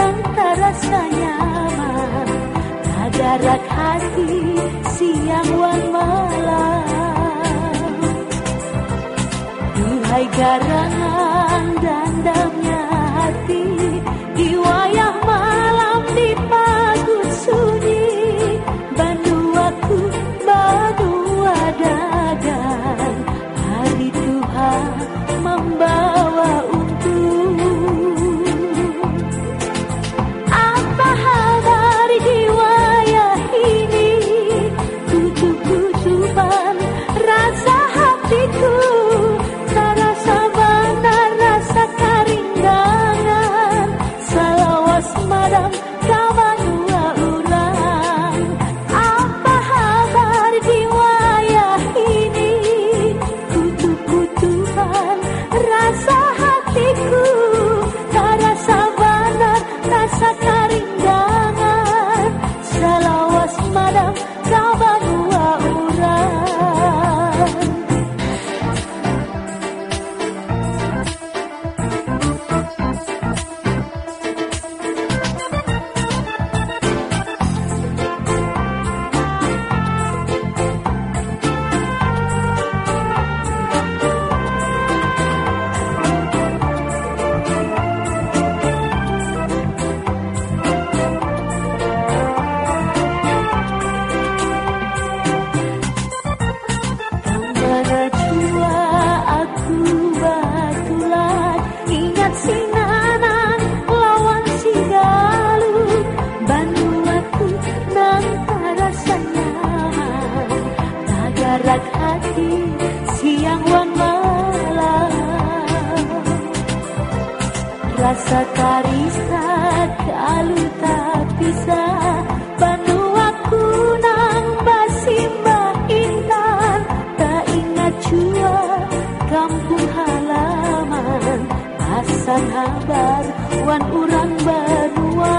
kadang terasa nyaman. Nagarak hati siang wan malam. Duhai garangan dan damnya hati. jarak hati siang wan malam. Rasa karisa kalau tak bisa bantu aku nang basi intan. Tak ingat jua kampung halaman asal habar wan urang benua.